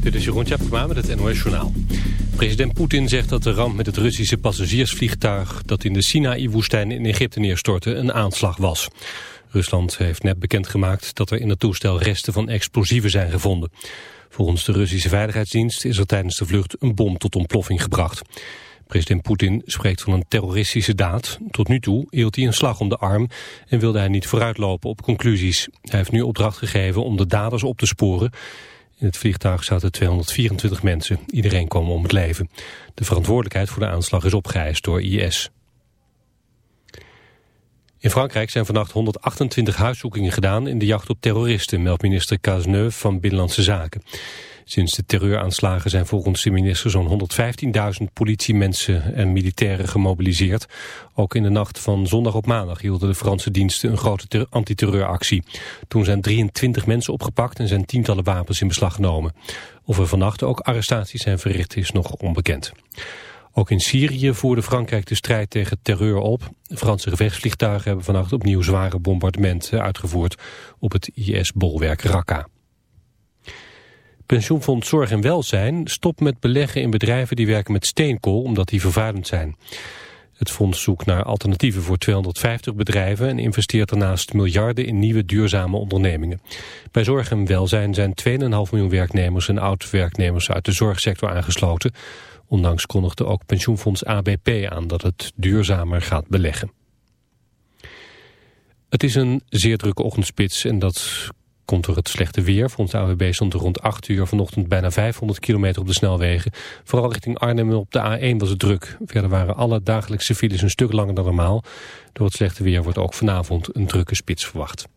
Dit is Jeroen Tjepkema met het NOS Journaal. President Poetin zegt dat de ramp met het Russische passagiersvliegtuig... dat in de Sinaï-woestijn in Egypte neerstortte een aanslag was. Rusland heeft net bekendgemaakt dat er in het toestel resten van explosieven zijn gevonden. Volgens de Russische Veiligheidsdienst is er tijdens de vlucht een bom tot ontploffing gebracht. President Poetin spreekt van een terroristische daad. Tot nu toe hield hij een slag om de arm en wilde hij niet vooruitlopen op conclusies. Hij heeft nu opdracht gegeven om de daders op te sporen. In het vliegtuig zaten 224 mensen. Iedereen kwam om het leven. De verantwoordelijkheid voor de aanslag is opgeëist door IS. In Frankrijk zijn vannacht 128 huiszoekingen gedaan in de jacht op terroristen, meldt minister Cazeneuve van Binnenlandse Zaken. Sinds de terreuraanslagen zijn volgens de minister zo'n 115.000 politiemensen en militairen gemobiliseerd. Ook in de nacht van zondag op maandag hielden de Franse diensten een grote antiterreuractie. Toen zijn 23 mensen opgepakt en zijn tientallen wapens in beslag genomen. Of er vannacht ook arrestaties zijn verricht is nog onbekend. Ook in Syrië voerde Frankrijk de strijd tegen terreur op. Franse gevechtsvliegtuigen hebben vannacht opnieuw zware bombardementen uitgevoerd op het IS-bolwerk Raqqa. Pensioenfonds Zorg en Welzijn stopt met beleggen in bedrijven die werken met steenkool omdat die vervuilend zijn. Het fonds zoekt naar alternatieven voor 250 bedrijven en investeert daarnaast miljarden in nieuwe duurzame ondernemingen. Bij Zorg en Welzijn zijn 2,5 miljoen werknemers en oud-werknemers uit de zorgsector aangesloten. Ondanks kondigde ook pensioenfonds ABP aan dat het duurzamer gaat beleggen. Het is een zeer drukke ochtendspits en dat komt door het slechte weer. Volgens de AWB stond er rond 8 uur vanochtend bijna 500 kilometer op de snelwegen. Vooral richting Arnhem op de A1 was het druk. Verder waren alle dagelijkse files een stuk langer dan normaal. Door het slechte weer wordt ook vanavond een drukke spits verwacht.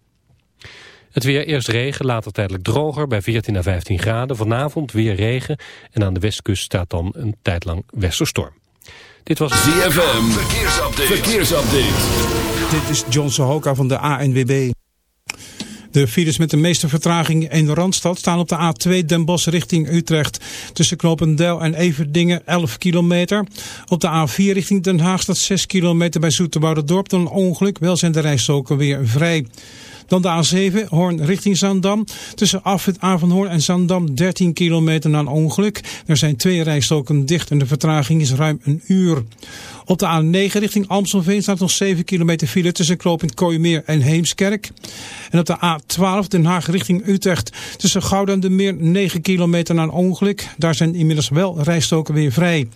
Het weer eerst regen, later tijdelijk droger bij 14 à 15 graden. Vanavond weer regen en aan de westkust staat dan een tijd lang westerstorm. Dit was ZFM, verkeersupdate. verkeersupdate. Dit is John Sohoka van de ANWB. De files met de meeste vertraging in de Randstad staan op de A2 Den Bosch richting Utrecht. Tussen Knopendel en Everdingen 11 kilometer. Op de A4 richting Den Haag staat 6 kilometer bij Dorp. Een ongeluk, wel zijn de rijstoken weer vrij. Dan de A7, Hoorn richting Zandam. Tussen Afwit Avanhoorn en Zandam 13 kilometer na een ongeluk. Er zijn twee rijstoken dicht en de vertraging is ruim een uur. Op de A9 richting Amstelveen staat nog 7 kilometer file tussen Kloopend Kooimeer en Heemskerk. En op de A12 Den Haag richting Utrecht tussen Gouda en de Meer 9 kilometer na een ongeluk. Daar zijn inmiddels wel rijstoken weer vrij.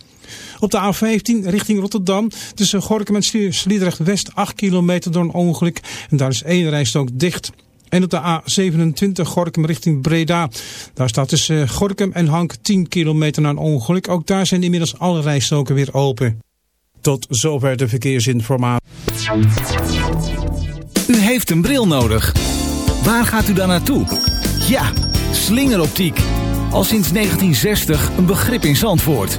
Op de A15 richting Rotterdam tussen Gorkum en Sliedrecht West 8 kilometer door een ongeluk. En daar is één rijstok dicht. En op de A27 Gorkum richting Breda. Daar staat tussen Gorkum en Hank 10 kilometer na een ongeluk. Ook daar zijn inmiddels alle rijstoken weer open. Tot zover de verkeersinformatie. U heeft een bril nodig. Waar gaat u dan naartoe? Ja, slingeroptiek. Al sinds 1960 een begrip in Zandvoort.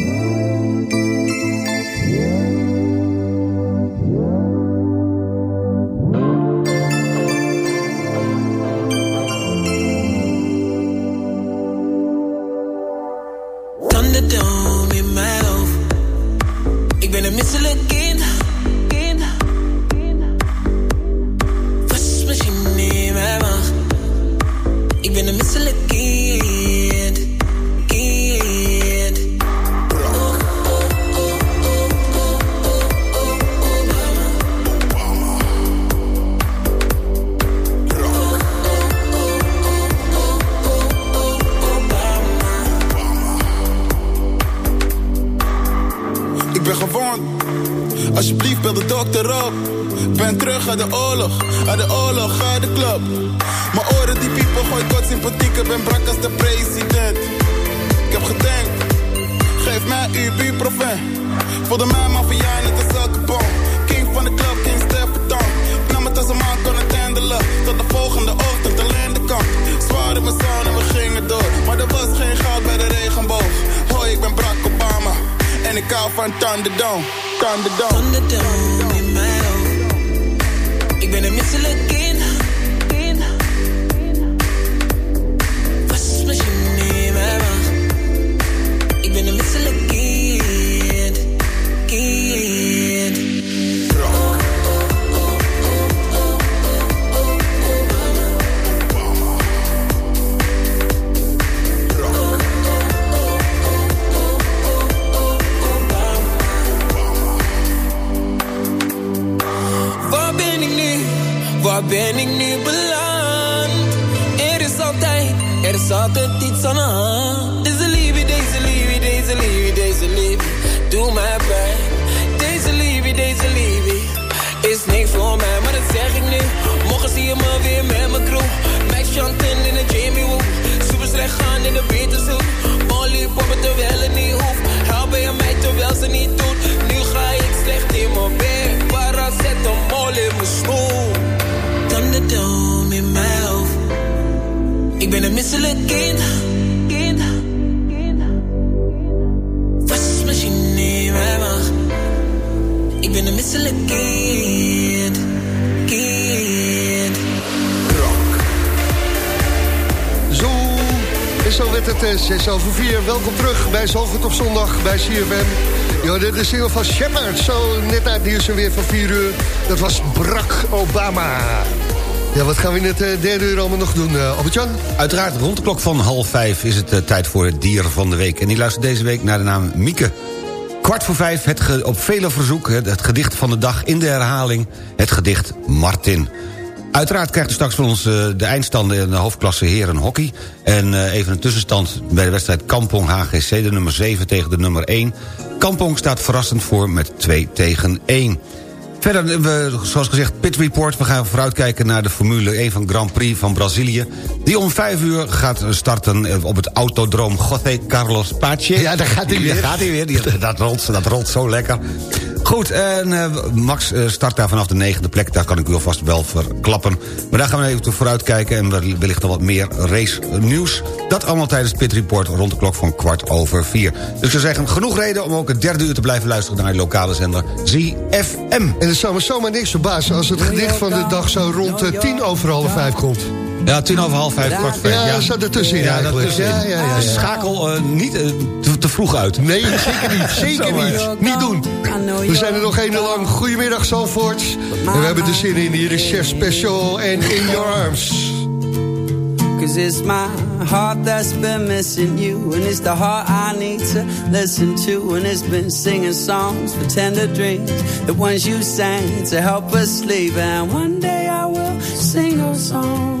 Alsjeblieft, bel de dokter op. Ben terug uit de oorlog, uit de oorlog, uit de club. Mijn oren die piepen, gooi kort sympathiek. Ik ben brak als de president. Ik heb gedenkt, geef mij uw buurproven. Voelde mij maffia net als elke bom. King van de club, King Stefan. Ik nam het als een man kon het handelen. Tot de volgende ochtend alleen de kant. Zwaar in mijn zon en we gingen door. Maar er was geen goud bij de regenboog. Hoi, ik ben Obama. En ik hou van Thunderdome, Thunderdome. Thunderdome in mijn hoofd. Ik ben een misselijk kind. 6 over 4. Welkom terug bij Zalvoort op zondag bij CFM. Ja, de, de single van Shepard, zo net uit nieuws en weer van 4 uur. Dat was Barack Obama. Ja, wat gaan we in het eh, derde uur allemaal nog doen, uh, Albert-Jan? Uiteraard, rond de klok van half vijf is het eh, tijd voor het dier van de week. En die luistert deze week naar de naam Mieke. Kwart voor vijf, het op vele verzoek, het, het gedicht van de dag in de herhaling... het gedicht Martin. Uiteraard krijgt u straks van ons eh, de eindstanden in de hoofdklasse heren hockey. En eh, even een tussenstand bij de wedstrijd Kampong HGC, de nummer 7 tegen de nummer 1. Kampong staat verrassend voor met 2 tegen 1. Verder, we, zoals gezegd, Pit Report. We gaan vooruitkijken naar de Formule 1 van Grand Prix van Brazilië. Die om 5 uur gaat starten eh, op het autodroom José Carlos Pache. Ja, daar gaat hij weer. Daar gaat hij weer. Die- dat, rolt, dat rolt zo lekker. Goed, en eh, Max eh, start daar vanaf de negende plek. Daar kan ik u alvast wel verklappen. Maar daar gaan we even vooruitkijken. En wel- wellicht nog wat meer race nieuws. Dat allemaal tijdens Pit Report rond de klok van kwart over vier. Dus zou zeggen, genoeg reden om ook het derde uur te blijven luisteren... naar de lokale zender ZFM. En het zou me zomaar niks verbazen als het gedicht van de dag zo rond eh, tien over half vijf komt. Ja, tien over half vijf, kwart voor vijf. Ja, zat ertussenin ja, eigenlijk. Ja, ja, ja, ja. schakel eh, niet eh, te, te vroeg uit. Nee, zeker niet. Zeker niet. Niet doen. We zijn er nog één lang. Goedemiddag, Zalvoort. En we hebben er zin in. Hier is Chef Special en In Your Arms. Cause it's my heart that's been missing you. And it's the heart I need to listen to. And it's been singing songs for tender dreams. The ones you sang to help us sleep. And one day I will sing those songs.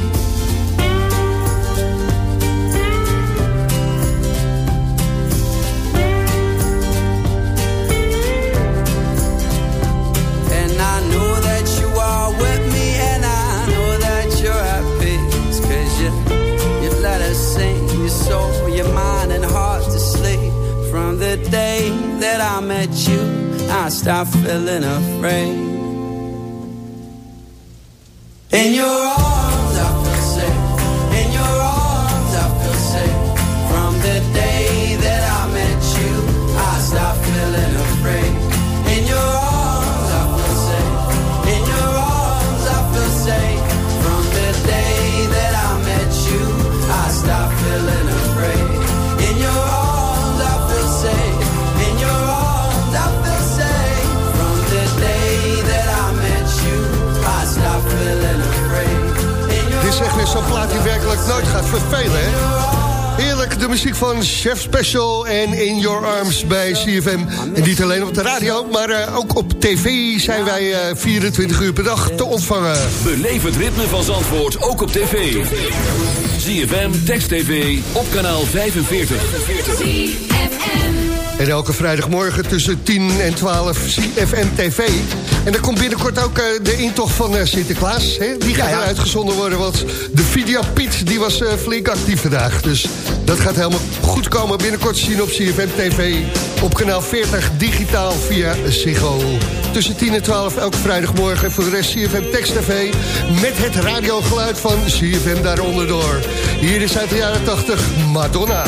I met you, I stopped feeling afraid. In your zo'n plaat die werkelijk nooit gaat vervelen, hè? Heerlijk, de muziek van Chef Special en In Your Arms bij CFM. En niet alleen op de radio, maar eh, ook op tv zijn wij eh, 24 uur per dag te ontvangen. Beleef het ritme van Zandvoort ook op tv. ZFM, Text TV, op kanaal 45. En elke vrijdagmorgen tussen 10 en 12 CFM TV. En er komt binnenkort ook eh, de intocht van eh, Sinterklaas. Hè? Die gaat Ja, ja. uitgezonden worden, want de Video Piet die was eh, flink actief vandaag. Dus dat gaat helemaal goed komen. Binnenkort te zien op CFM TV op kanaal 40 digitaal via Ziggo. Tussen 10 en 12 elke vrijdagmorgen. En voor de rest CFM Text TV met het radiogeluid van CFM daaronder door. Hier is uit de jaren 80 Madonna.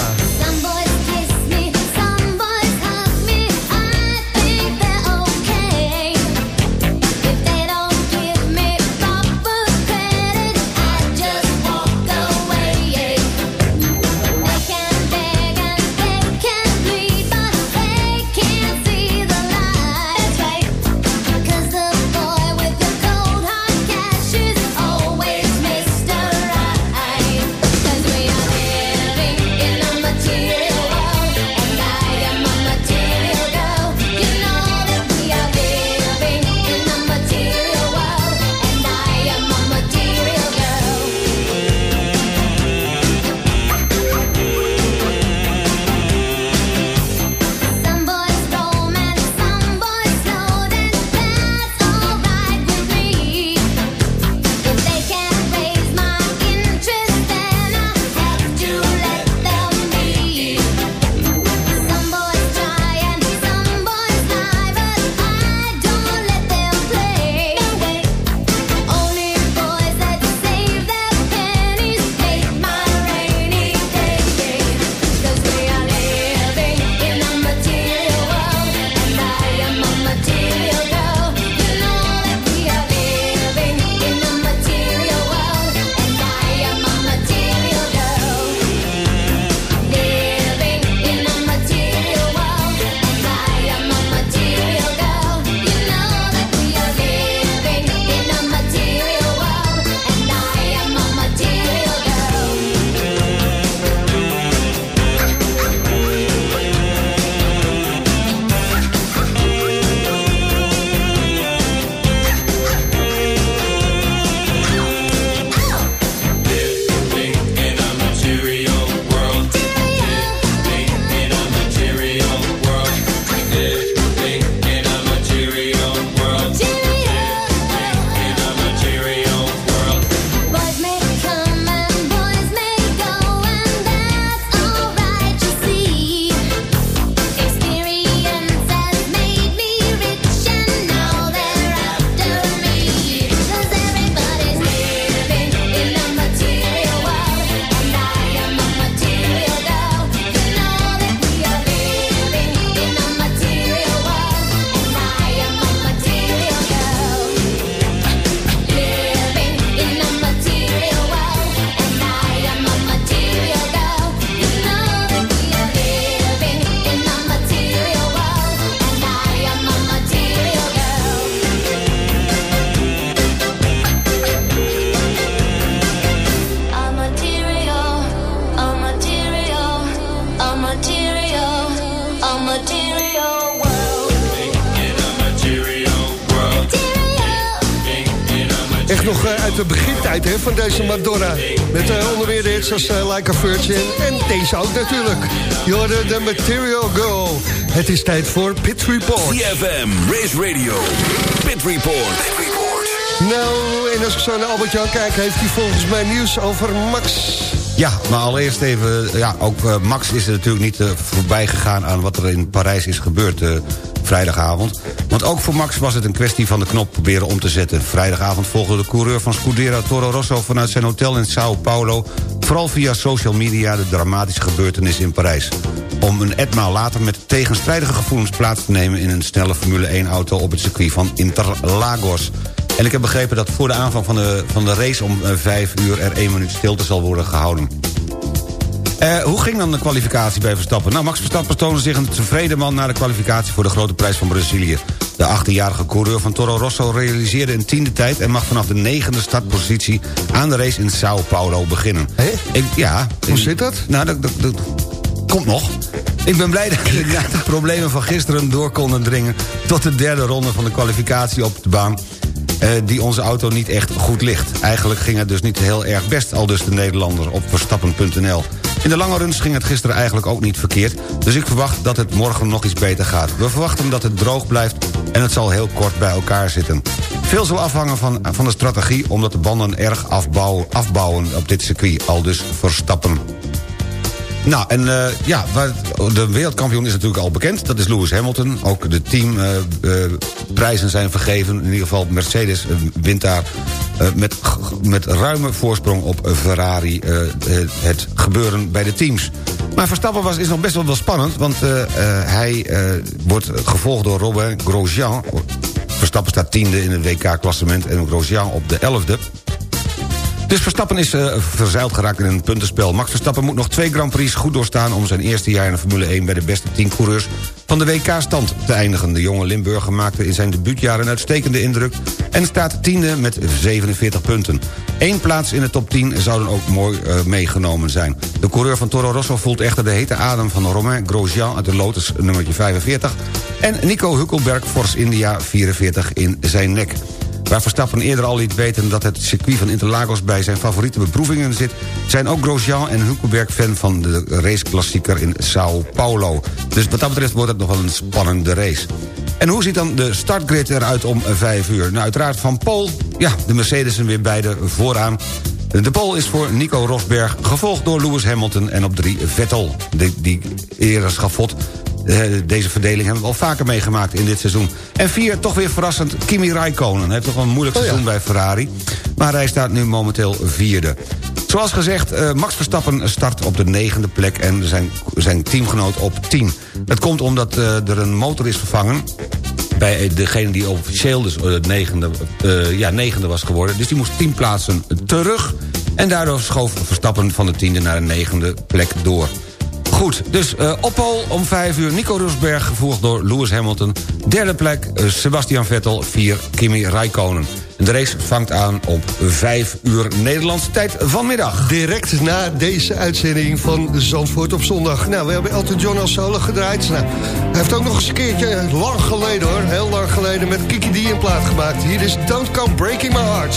Like a Virgin en deze ook natuurlijk. Hoorde de Material Girl. Het is tijd voor Pit Report. CFM, Race Radio, Pit Report. Nou, en als ik zo naar Albert-Jan kijk... heeft hij volgens mij nieuws over Max. Ja, maar allereerst even... Ja, ook uh, Max is er natuurlijk niet uh, voorbij gegaan... aan wat er in Parijs is gebeurd uh, vrijdagavond. Want ook voor Max was het een kwestie van de knop proberen om te zetten. Vrijdagavond volgde de coureur van Scudero Toro Rosso... vanuit zijn hotel in Sao Paulo... vooral via social media de dramatische gebeurtenis in Parijs. Om een etmaal later met tegenstrijdige gevoelens plaats te nemen... in een snelle Formule 1-auto op het circuit van Interlagos... En ik heb begrepen dat voor de aanvang van de, van de race om uh, vijf uur... er één minuut stilte zal worden gehouden. Uh, hoe ging dan de kwalificatie bij Verstappen? Nou, Max Verstappen toonde zich een tevreden man... na de kwalificatie voor de grote prijs van Brazilië. De 18-jarige coureur van Toro Rosso realiseerde een tiende tijd... en mag vanaf de negende startpositie aan de race in Sao Paulo beginnen. Hé? Ik, ja. Hoe zit dat? Nou, dat, dat, dat komt nog. Ik ben blij dat we na de problemen van gisteren door konden dringen... tot de derde ronde van de kwalificatie op de baan die onze auto niet echt goed ligt. Eigenlijk ging het dus niet heel erg best, al dus de Nederlander op verstappen.nl. In de lange runs ging het gisteren eigenlijk ook niet verkeerd... dus ik verwacht dat het morgen nog iets beter gaat. We verwachten dat het droog blijft en het zal heel kort bij elkaar zitten. Veel zal afhangen van, van de strategie... omdat de banden erg afbouwen, afbouwen op dit circuit, al dus verstappen. Nou, en uh, ja, de wereldkampioen is natuurlijk al bekend. Dat is Lewis Hamilton. Ook de teamprijzen uh, zijn vergeven. In ieder geval Mercedes wint daar met, met ruime voorsprong op Ferrari... het gebeuren bij de teams. Maar Verstappen was, is nog best wel, wel spannend... want hij wordt gevolgd door Robin Grosjean. Verstappen staat tiende in het WK-klassement... en Grosjean op de elfde. Dus Verstappen is uh, verzeild geraakt in een puntenspel. Max Verstappen moet nog twee Grand Prix goed doorstaan... om zijn eerste jaar in de Formule 1 bij de beste 10 coureurs van de WK-stand te eindigen. De jonge Limburger maakte in zijn debuutjaar een uitstekende indruk... en staat tiende met 47 punten. Eén plaats in de top 10 zou dan ook mooi uh, meegenomen zijn. De coureur van Toro Rosso voelt echter de hete adem van Romain Grosjean... uit de Lotus nummertje 45... en Nico Hukkelberg Force India 44 in zijn nek. Waar Verstappen eerder al liet weten dat het circuit van Interlagos... bij zijn favoriete beproevingen zit... zijn ook Grosjean en Hulkenberg fan van de raceklassieker in Sao Paulo. Dus wat dat betreft wordt het nog wel een spannende race. En hoe ziet dan de startgrid eruit om vijf uur? Nou, uiteraard van Paul. Ja, de Mercedes weer beide vooraan. De pole is voor Nico Rosberg, gevolgd door Lewis Hamilton en op drie Vettel. Die, die eerder schafot deze verdeling hebben we al vaker meegemaakt in dit seizoen. En vier, toch weer verrassend, Kimi Raikkonen. Hij heeft toch wel een moeilijk seizoen oh ja. bij Ferrari. Maar hij staat nu momenteel vierde. Zoals gezegd, uh, Max Verstappen start op de negende plek... en zijn, zijn teamgenoot op tien. Dat komt omdat uh, er een motor is vervangen bij degene die officieel dus negende, uh, ja, negende was geworden. Dus die moest tien plaatsen terug. En daardoor schoof Verstappen van de tiende naar de negende plek door. Goed, dus uh, Oppol om 5 uur. Nico Rosberg, gevolgd door Lewis Hamilton. Derde plek, uh, Sebastian Vettel. 4, Kimi Raikkonen. En de race vangt aan op 5 uur Nederlandse tijd vanmiddag. Direct na deze uitzending van Zandvoort op zondag. Nou, we hebben Elton John als solo gedraaid. Nou, hij heeft ook nog eens een keertje, lang geleden hoor... heel lang geleden met Kiki D in plaat gemaakt. Hier is Don't Come Breaking My Heart.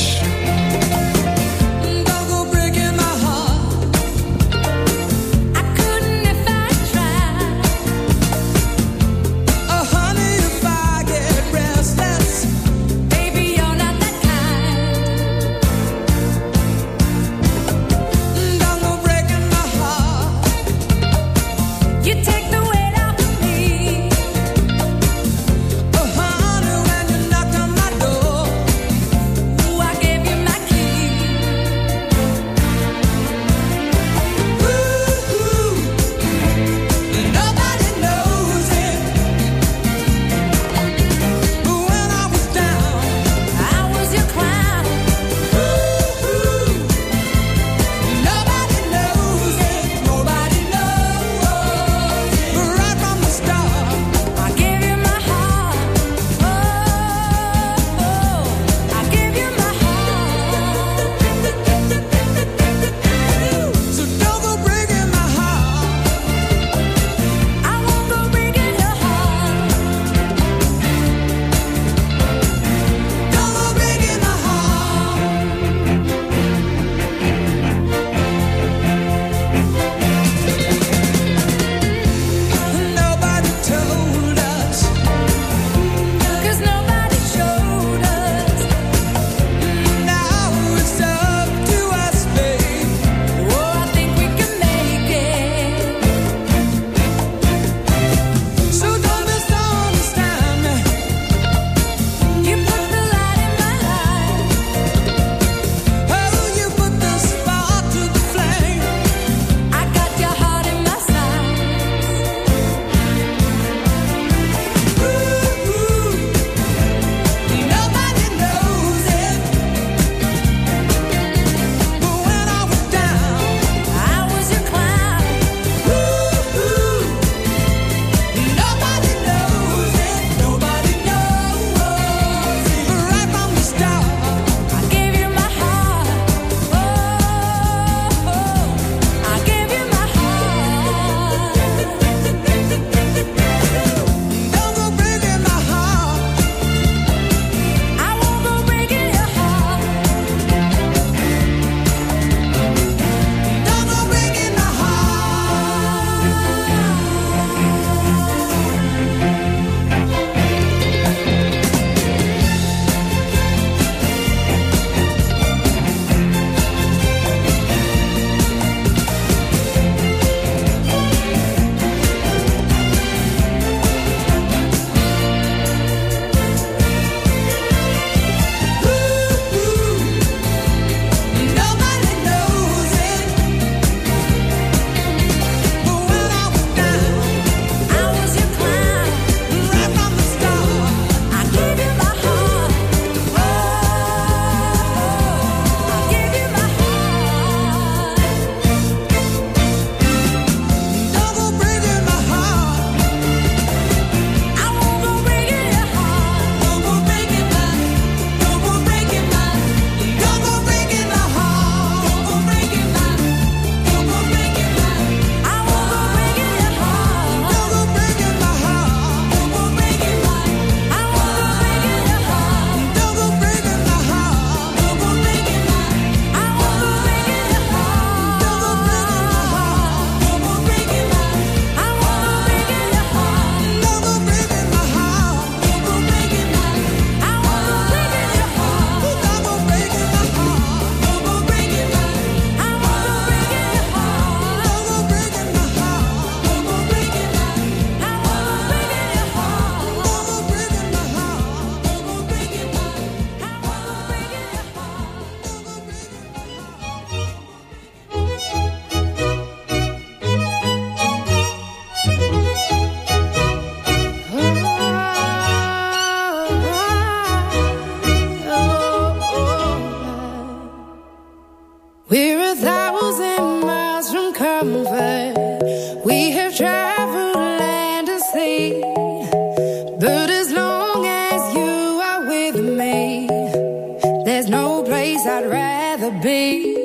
be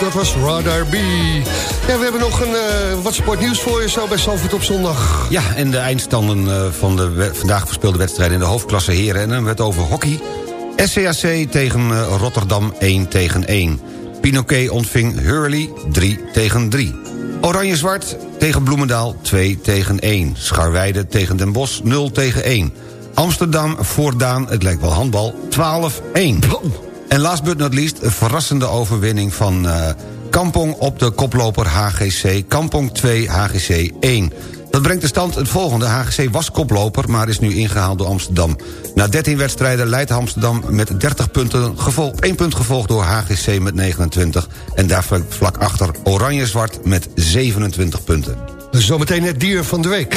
Dat was Radar B. Ja, we hebben nog een eh, wat sportnieuws voor je zo bij Salford op zondag. Ja, en de eindstanden eh, van de vandaag verspeelde wedstrijden... in de hoofdklasse heren. En dan werd over hockey. SCAC tegen eh, Rotterdam 1 tegen 1. Pinoquet ontving Hurley 3 tegen 3. Oranje-zwart tegen Bloemendaal 2 tegen 1. Scharweide tegen Den Bosch 0 tegen 1. Amsterdam voordaan, het lijkt wel handbal, 12-1. En last but not least, een verrassende overwinning van eh, Kampong op de koploper HGC. Kampong 2, HGC 1. Dat brengt de stand het volgende. HGC was koploper, maar is nu ingehaald door Amsterdam. Na 13 wedstrijden leidt Amsterdam met 30 punten... Gevolg, 1 punt gevolgd door HGC met 29... en daar vlak, achter Oranje-Zwart met 27 punten. Zometeen het dier van de week.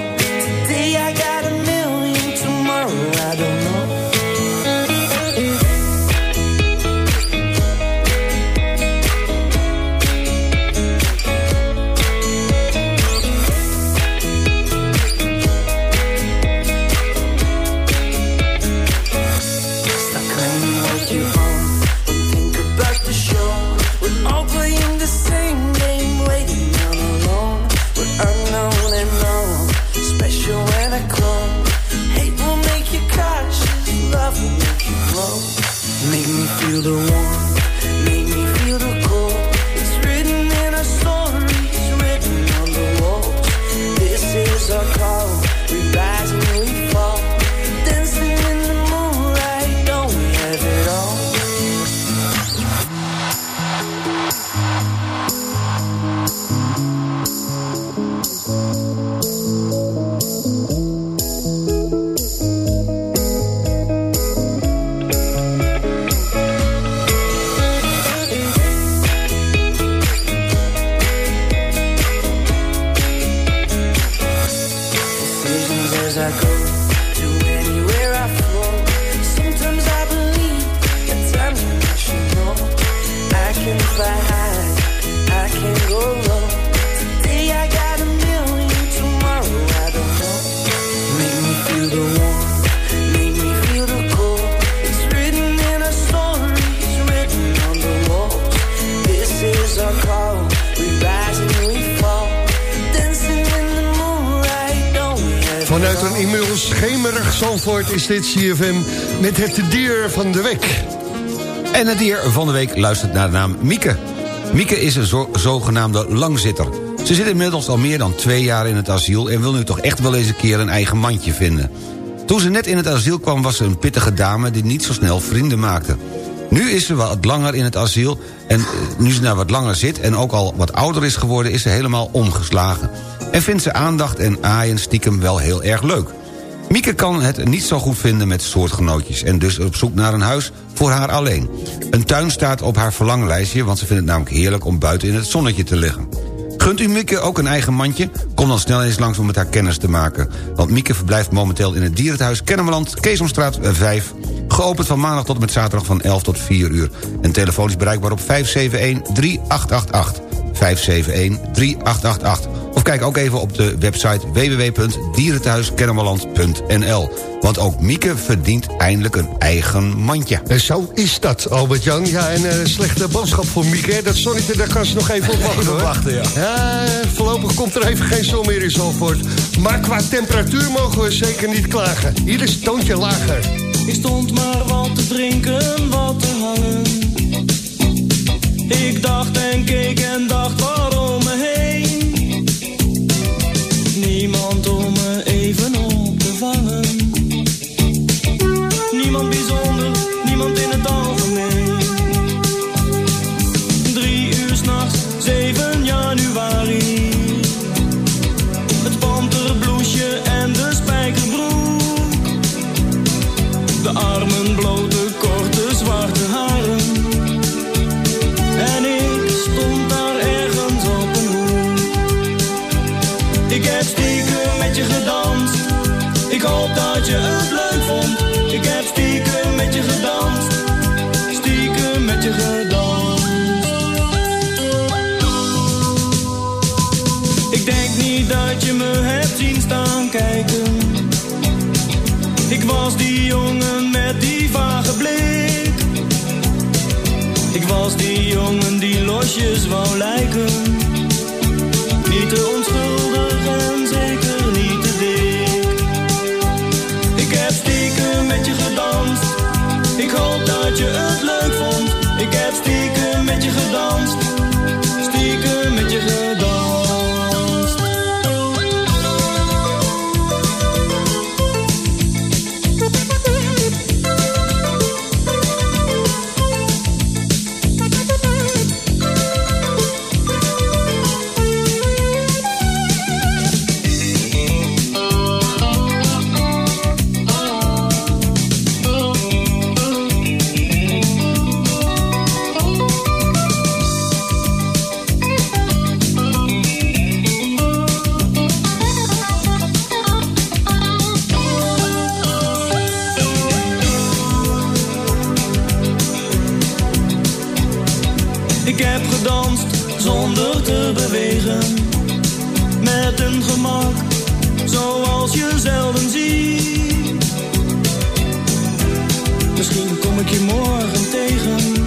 as I go inmiddels schemerig Zandvoort is dit CFM met het dier van de week. En het dier van de week luistert naar de naam Mieke. Mieke is een zo- zogenaamde langzitter. Ze zit inmiddels al meer dan twee jaar in het asiel... en wil nu toch echt wel eens een keer een eigen mandje vinden. Toen ze net in het asiel kwam was ze een pittige dame... die niet zo snel vrienden maakte. Nu is ze wat langer in het asiel... en eh, nu ze daar wat langer zit en ook al wat ouder is geworden... is ze helemaal omgeslagen. En vindt ze aandacht en aaien stiekem wel heel erg leuk. Mieke kan het niet zo goed vinden met soortgenootjes... en dus op zoek naar een huis voor haar alleen. Een tuin staat op haar verlanglijstje... want ze vindt het namelijk heerlijk om buiten in het zonnetje te liggen. Gunt u Mieke ook een eigen mandje? Kom dan snel eens langs om met haar kennis te maken. Want Mieke verblijft momenteel in het dierenthuis Kennemerland... Keesomstraat 5... Geopend van maandag tot en met zaterdag van 11 tot 4 uur. En telefonisch bereikbaar op 571-3888. 571-3888. Of kijk ook even op de website www.dierenthuiskennemerland.nl. Want ook Mieke verdient eindelijk een eigen mandje. En zo is dat, Albert-Jan. Ja, en een slechte boodschap voor Mieke. hè. Dat zonnetje, daar kan ze nog even op wachten, hoor. wachten, ja. Ja, voorlopig komt er even geen zon meer in Zandvoort. Maar qua temperatuur mogen we zeker niet klagen. Hier is het toontje lager. Ik stond maar wat te drinken, wat te hangen. Ik dacht en keek en dacht was die jongen die losjes wou lijken. Niet te onschuldig en zeker niet te dik. Ik heb stiekem met je gedanst. Ik hoop dat je het leuk vond. Ik heb stiekem met je gedanst. Ik heb gedanst zonder te bewegen. Met een gemak zoals je zelden ziet. Misschien kom ik je morgen tegen.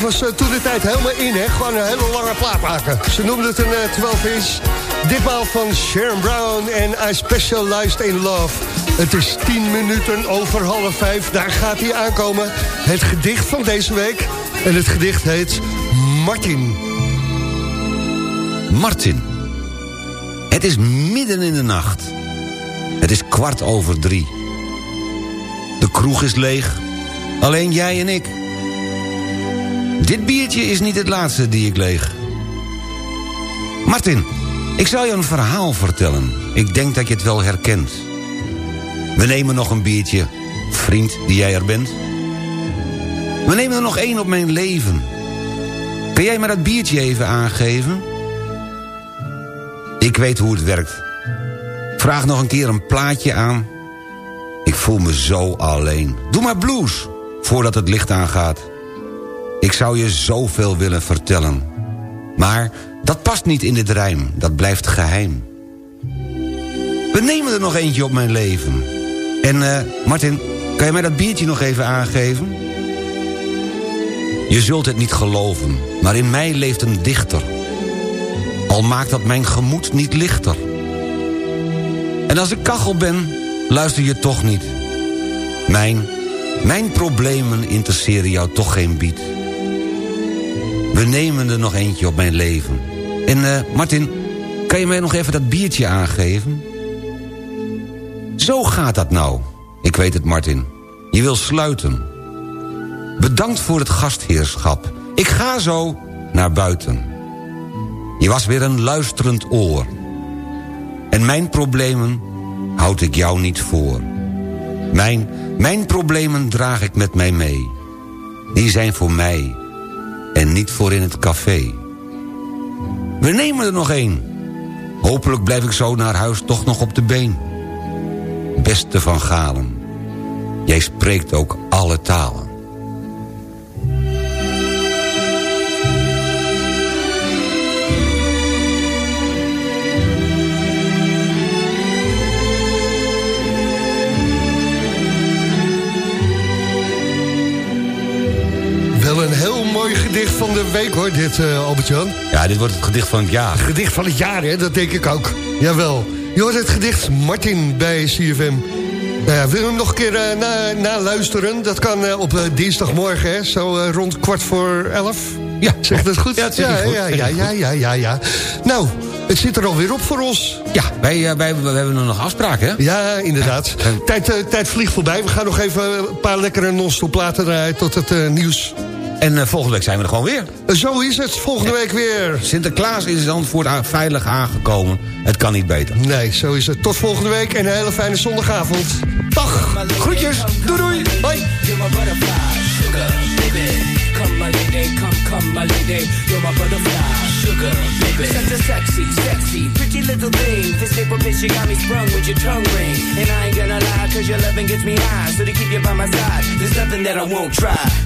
Dat was eh, toen de tijd helemaal in, hè. Gewoon een hele lange plaat maken. Ze noemden het een eh, 12 inch. Ditmaal van Sharon Brown en I Specialized in Love. Het is 10 minuten over half vijf. Daar gaat hij aankomen. Het gedicht van deze week. En het gedicht heet Martin. Martin. Het is midden in de nacht. Het is kwart over drie. De kroeg is leeg. Alleen jij en ik. Dit biertje is niet het laatste die ik leeg. Martin, ik zal je een verhaal vertellen. Ik denk dat je het wel herkent. We nemen nog een biertje, vriend die jij er bent. We nemen er nog één op mijn leven. Kun jij me dat biertje even aangeven? Ik weet hoe het werkt. Vraag nog een keer een plaatje aan. Ik voel me zo alleen. Doe maar blues, voordat het licht aangaat. Ik zou je zoveel willen vertellen. Maar dat past niet in dit rijm, dat blijft geheim. We nemen er nog eentje op mijn leven. En eh, Martin, kan je mij dat biertje nog even aangeven? Je zult het niet geloven, maar in mij leeft een dichter. Al maakt dat mijn gemoed niet lichter. En als ik kachel ben, luister je toch niet. Mijn, mijn problemen interesseren jou toch geen bied. We nemen er nog eentje op mijn leven. En eh, Martin, kan je mij nog even dat biertje aangeven? Zo gaat dat nou. Ik weet het, Martin. Je wil sluiten. Bedankt voor het gastheerschap. Ik ga zo naar buiten. Je was weer een luisterend oor. En mijn problemen houd ik jou niet voor. Mijn, mijn problemen draag ik met mij mee. Die zijn voor mij en niet voor in het café. We nemen er nog één. Hopelijk blijf ik zo naar huis toch nog op de been. Beste van Galen, jij spreekt ook alle talen. Gedicht van de week hoor, dit eh, Albert-Jan. Ja, dit wordt het gedicht van het jaar. Gedicht van het jaar, hè? dat denk ik ook. Jawel. Je hoort het gedicht Martin bij CFM. Nou ja, wil je hem nog een keer eh, na, naluisteren? Dat kan eh, op eh, dinsdagmorgen, hè? zo eh, rond kwart voor elf. Ja. Zegt dat goed? Ja, het zit ja, goed. ja, ja, ja, ja, ja, ja. Nou, het zit er alweer op voor ons. Ja, wij, eh, wij, we hebben nog afspraken, hè? Ja, inderdaad. Tijd, eh, tijd vliegt voorbij. We gaan nog even een paar lekkere non-stop platen draaien tot het eh, nieuws. En eh, volgende week zijn we er gewoon weer. Eh, Zo is het, volgende week weer. Sinterklaas is in Zandvoort aan- veilig aangekomen. Het kan niet beter. Nee, zo is het. Tot volgende week en een hele fijne zondagavond. Dag, groetjes, doei doei, hoi. You're my butterfly, sugar, baby. Come my lady, come, come my lady. You're my butterfly, sugar, baby. Such a sexy, sexy, pretty little thing. This paper bitch, you got me sprung with your tongue ring. And I ain't gonna lie, cause your loving gets me high. So to keep you by my side, there's nothing that I won't try.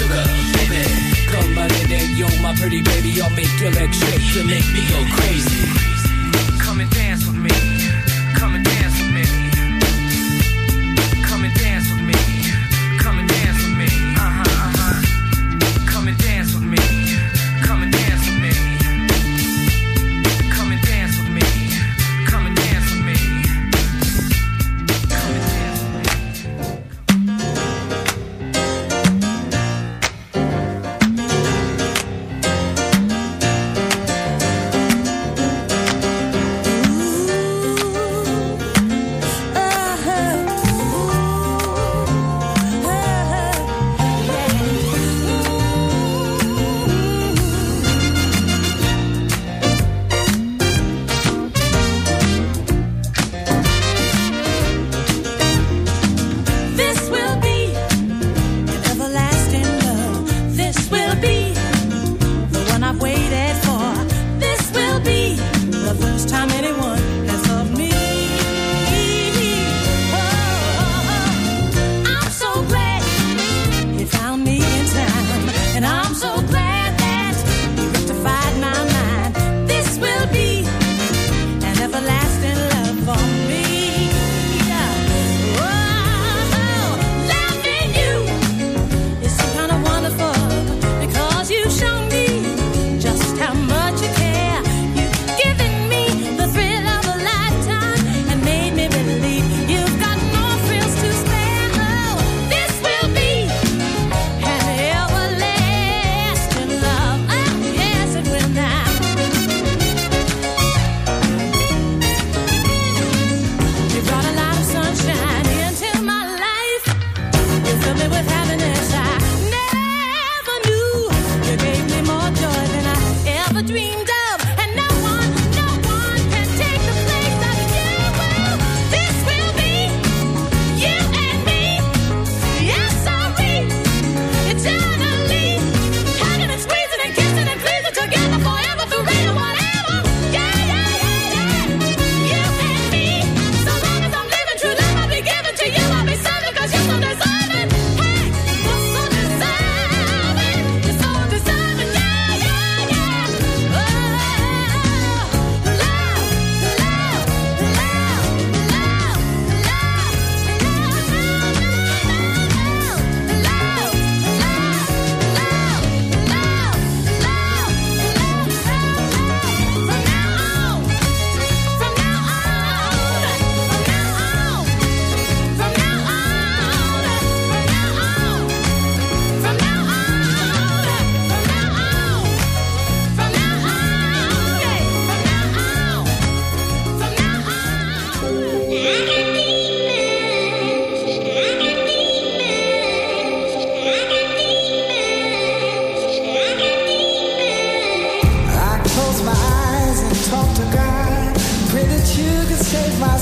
sugar, baby. Come my lady, you're my pretty baby. I'll make your legs shake, to make me go crazy.